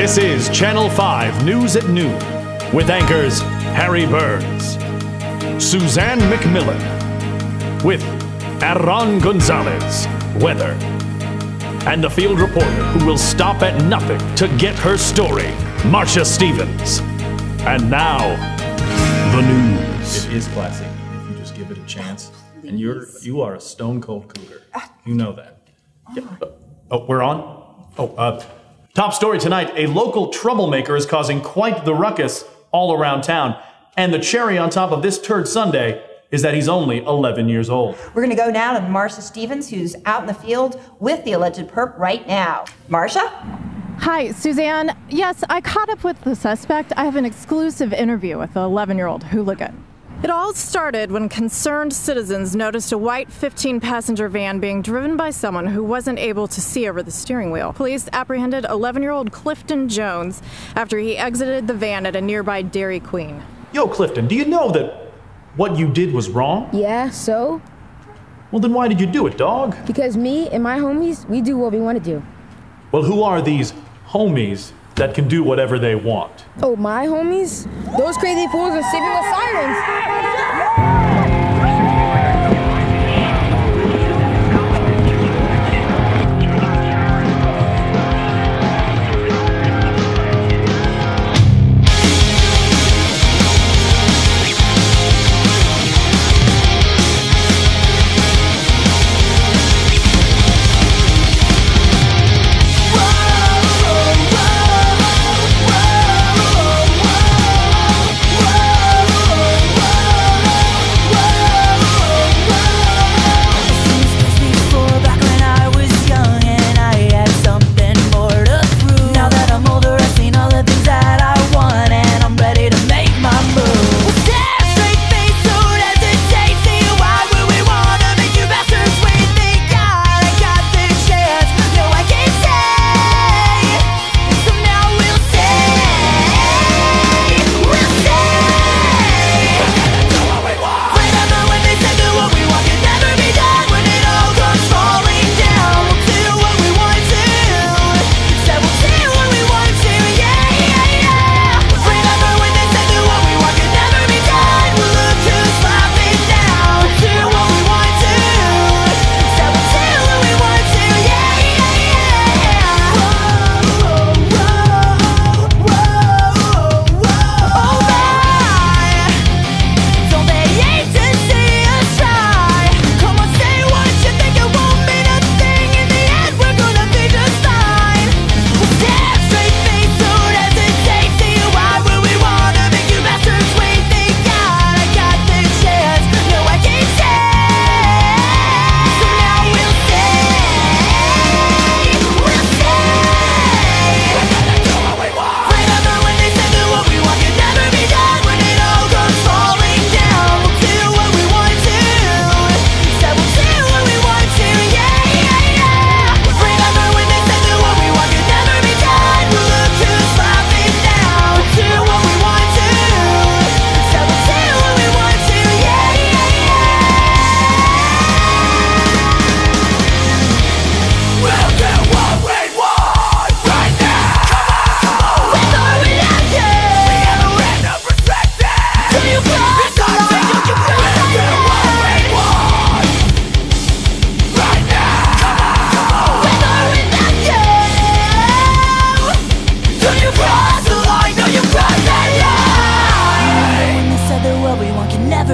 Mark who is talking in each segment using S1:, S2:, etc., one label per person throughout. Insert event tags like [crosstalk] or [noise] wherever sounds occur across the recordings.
S1: This is Channel 5 News at Noon with anchors Harry Burns, Suzanne McMillan, with Aaron Gonzalez, weather, and the field reporter who will stop at nothing to get her story, Marcia Stevens. And now, the news.
S2: It is classic if you just give it a chance. And you're you are a stone cold cougar. You know that.
S1: Oh, we're on? Oh, uh, top story tonight. A local troublemaker is causing quite the ruckus all around town. And the cherry on top of this turd Sunday is that he's only 11 years old.
S3: We're going to go now to Marcia Stevens, who's out in the field with the alleged perp right now. Marcia?
S4: Hi, Suzanne. Yes, I caught up with the suspect. I have an exclusive interview with the 11 year old hooligan. It all started when concerned citizens noticed a white 15 passenger van being driven by someone who wasn't able to see over the steering wheel. Police apprehended 11 year old Clifton Jones after he exited the van at a nearby Dairy Queen.
S1: Yo, Clifton, do you know that what you did was wrong?
S5: Yeah, so?
S1: Well, then why did you do it, dog?
S5: Because me and my homies, we do what we want to do.
S1: Well, who are these homies that can do whatever they want?
S5: Oh, my homies? Those crazy fools are sleeping with sirens.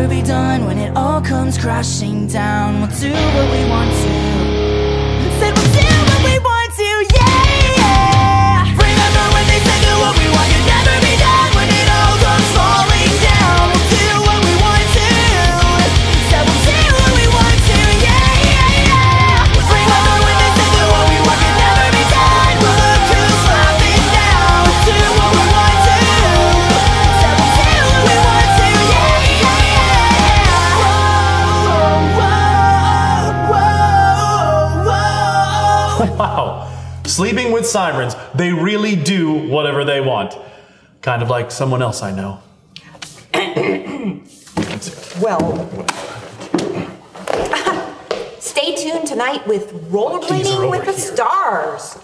S6: Be done, when it all comes crashing down, we'll do what we want to. [laughs]
S1: Wow. Sleeping with sirens, they really do whatever they want. Kind of like someone else I know. [coughs]
S3: Well, [coughs] stay tuned tonight with Rollerblading with the
S1: here.
S3: Stars.